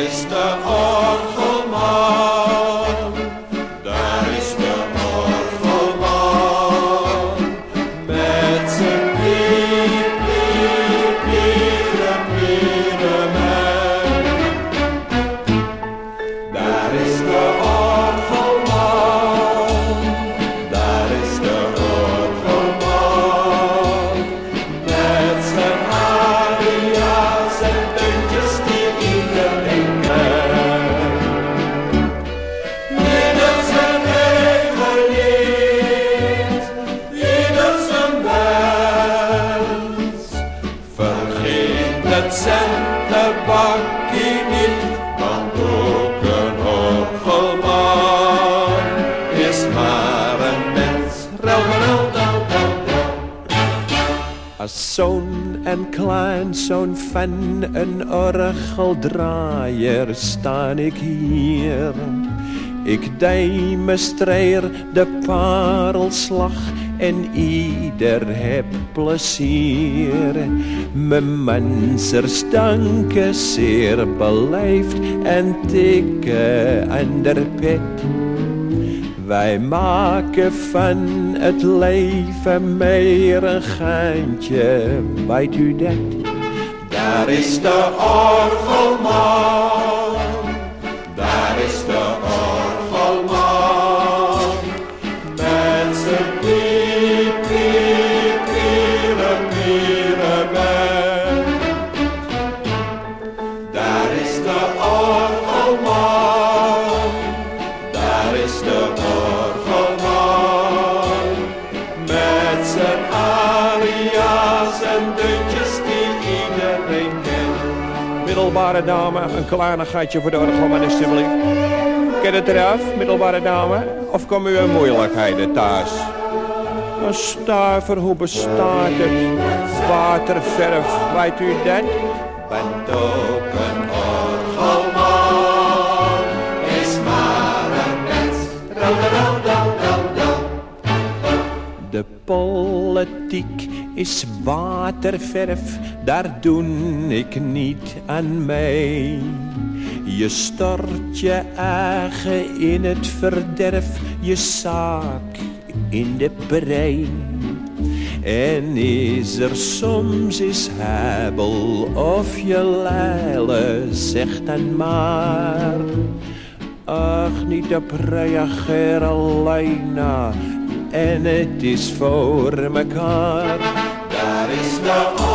está Zoon en kleinzoon van een orgeldraaier staan ik hier. Ik demonstreer de parelslag en ieder heb plezier. Mijn mensers danken zeer beleefd en tikken aan de pet. Wij maken van het leven meer een geintje, weet u dat? Daar is de orgelman, Middelbare dame, een kleinigheidje voor de orgelman alstublieft. Ken het eraf, middelbare dame? Of komen u in moeilijkheden thuis? Een stuiver, hoe bestaat het? Waterverf, weet u dat? Bent ook een orgelman, is maar een mens. De politiek is waterverf, daar doe ik niet aan mee. Je stort je eigen in het verderf, je zaak in de brein. En is er soms is hebel of je leile, zeg dan maar. Ach, niet op reageer alleen en het is voor mekaar. Daar is de oorlog.